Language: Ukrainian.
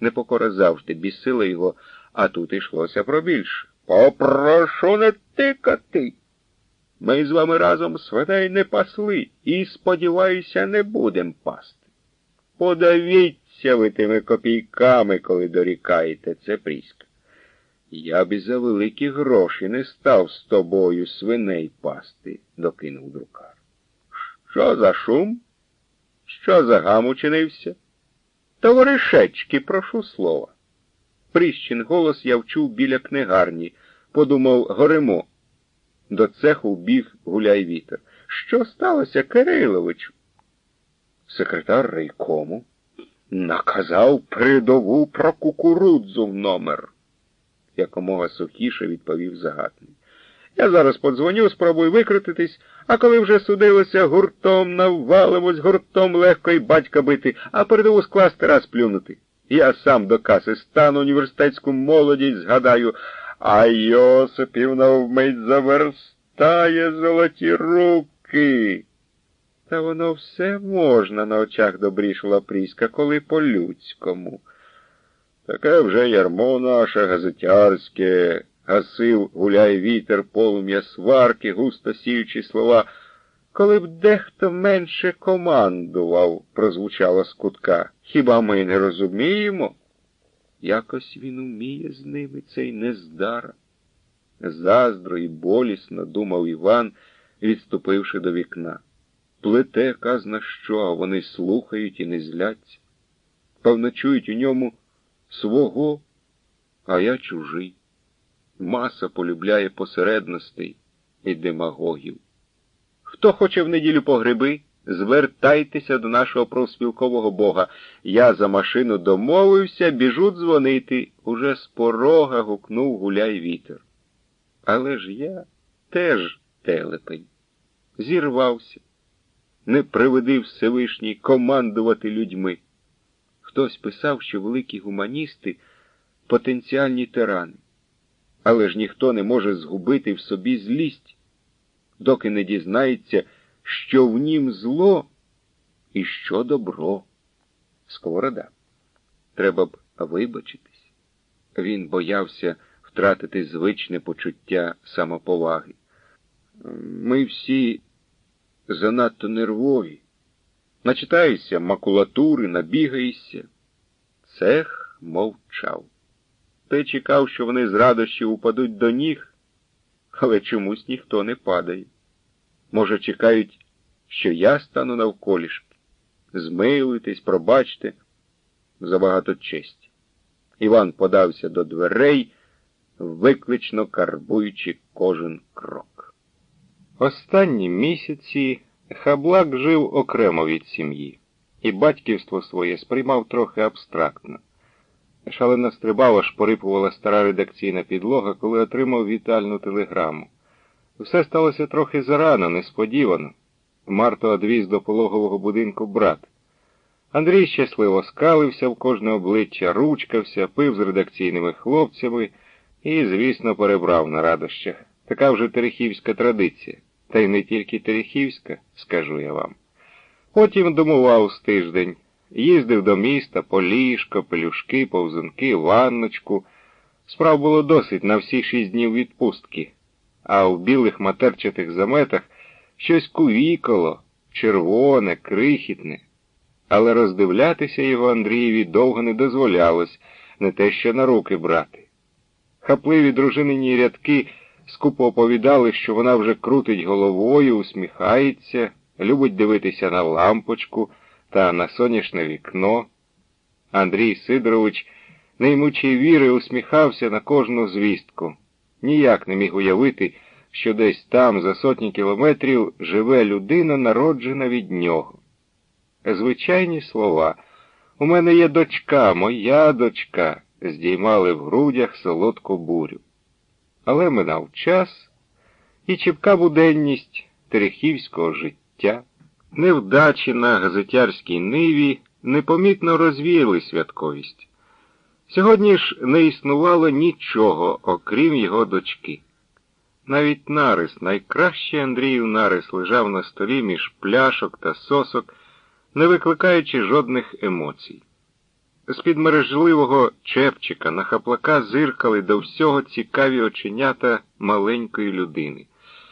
Непокора завжди бісила його, а тут йшлося про більше. Попрошу не тикати. Ми з вами разом свиней не пасли і, сподіваюся, не будем пасти. Подавіться ви тими копійками, коли дорікаєте, це пріська. Я б за великі гроші не став з тобою свиней пасти, докинув друкар. Що за шум? Що за гам учинився? Товаришечки, прошу слова. Пріщин голос я вчув біля книгарні, подумав горемо. До цеху біг гуляй вітер. Що сталося, Кириловичу? Секретар райкому наказав придову про кукурудзу в номер. Якомога сухіше відповів загатний. Я зараз подзвоню, спробую викрутитись, а коли вже судилося, гуртом навалимось, гуртом легко й батька бити, а передову скласти раз плюнути. Я сам до каси стану університетську молодість згадаю, а Йосипівна вмить заверстає золоті руки. Та воно все можна на очах добрішала Пріська, коли по-людському. Таке вже ярмо наше газетярське, гасив гуляй вітер, полум'я сварки, густо сіючи слова. Коли б дехто менше командував, прозвучало з кутка. Хіба ми не розуміємо? Якось він уміє з ними цей нездара. Заздро і болісно думав Іван, відступивши до вікна. Плете казна що, а вони слухають і не зляться. Певно, чують у ньому свого, а я чужий. Маса полюбляє посередностей і демагогів. Хто хоче в неділю по гриби, звертайтеся до нашого профспілкового бога. Я за машину домовився, біжу дзвонити. Уже з порога гукнув гуляй вітер. Але ж я теж телепень. Зірвався. Не приведи Всевишній командувати людьми. Хтось писав, що великі гуманісти потенціальні тирани. Але ж ніхто не може згубити в собі злість, доки не дізнається, що в нім зло і що добро. Сковорода. Треба б вибачитись. Він боявся втратити звичне почуття самоповаги. Ми всі занадто нервові. Начитаєшся макулатури, набігаєшся. Цех мовчав. Ти чекав, що вони з радощів упадуть до ніг, але чомусь ніхто не падає. Може, чекають, що я стану навколішки. Змилуйтесь, пробачте, забагато честі. Іван подався до дверей, виклично карбуючи кожен крок. Останні місяці Хаблак жив окремо від сім'ї, і батьківство своє сприймав трохи абстрактно. Шалена стрибава шпорипувала стара редакційна підлога, коли отримав вітальну телеграму. Все сталося трохи зарано, несподівано. Марто одвіз до пологового будинку брат. Андрій щасливо скалився в кожне обличчя, ручкався, пив з редакційними хлопцями і, звісно, перебрав на радощах. Така вже терехівська традиція. Та й не тільки Терехівська, скажу я вам. Потім домував з тиждень, їздив до міста по ліжко, пелюшки, повзунки, ванночку. Справ було досить на всі шість днів відпустки, а в білих матерчатих заметах щось кувікало, червоне, крихітне. Але роздивлятися його Андрієві довго не дозволялось, не те що на руки брати. Хапливі дружинині рядки скупо оповідали, що вона вже крутить головою, усміхається, любить дивитися на лампочку та на сонячне вікно. Андрій Сидорович, неймучий віри, усміхався на кожну звістку. Ніяк не міг уявити, що десь там, за сотні кілометрів, живе людина, народжена від нього. Звичайні слова. У мене є дочка, моя дочка, здіймали в грудях солодку бурю. Але минав час і чіпка буденність терехівського життя, невдачі на газетярській ниві непомітно розвіяли святковість. Сьогодні ж не існувало нічого, окрім його дочки. Навіть нарис, найкращий Андріїв нарис, лежав на столі між пляшок та сосок, не викликаючи жодних емоцій. З-під мережливого чепчика на хаплака зиркали до всього цікаві оченята маленької людини.